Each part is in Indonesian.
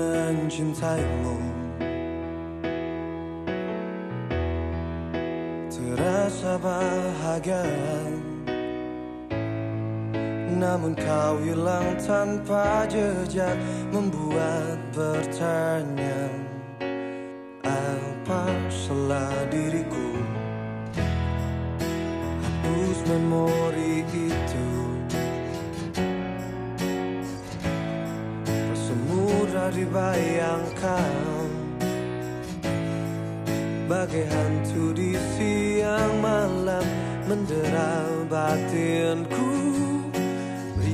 mencintaimu. Terasa bahagia. Namun kau hilang tanpa jejak Membuat bertanya Apa salah diriku? Hapus memori dibayangkan. Bagai hantu di siang malam Mendera batinku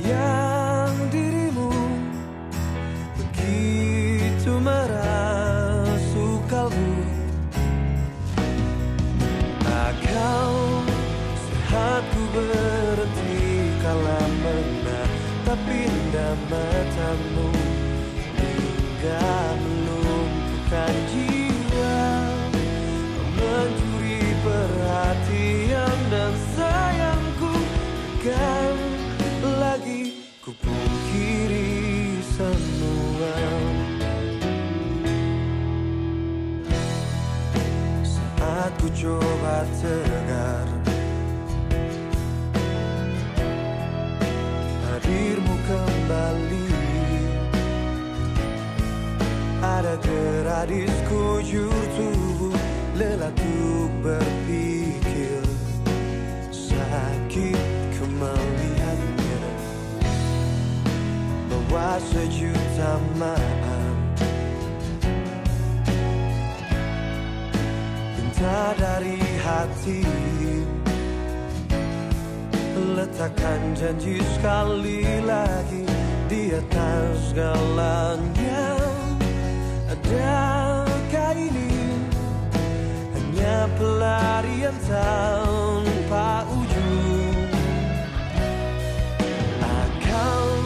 Yang dirimu. Begitu merasuk kalbu Akal sehatku berhenti kala menang Tapi indah matamu Hingga melumpuhkan jiwa Mencuri perhatian dan sayangku. Kan lagi ku pungkiri semua. Saat ku coba Hadirmu gerak di sekujur tubuh Lelah berpikir Sakit ku melihatnya Bawa sejuta maaf. Minta dari hati. Letakkan janji sekali lagi Di atas segalanya pelarian tanpa ujung Akan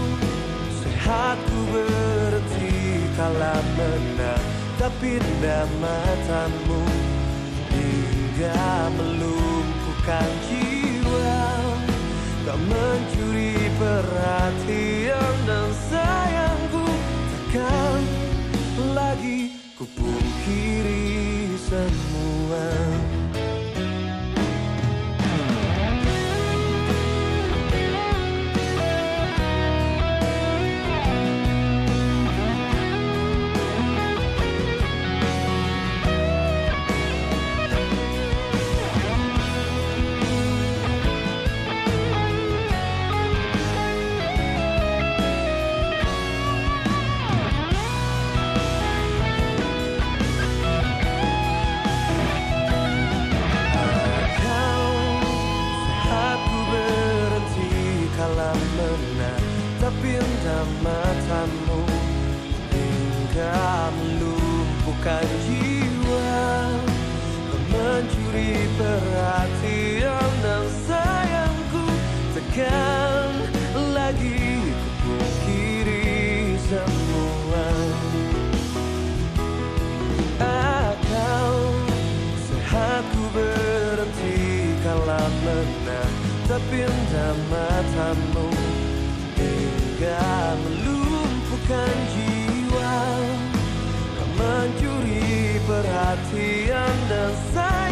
sehatku berhenti kala Tapi indah matamu Hingga melumpuhkan jiwa. Kau mencuri perhatian dan sayangku Takkan lagi ku pungkiri semua Tapi indah matamu Hingga melumpuhkan jiwa. Mencuri perhatian dan sayangku. Tekan lagi ku pungkiri semua. Akal sehatku berhenti kala menang. Tapi indah matamu Hingga melumpuhkan jiwa Kau mencuri perhatian dan sayangku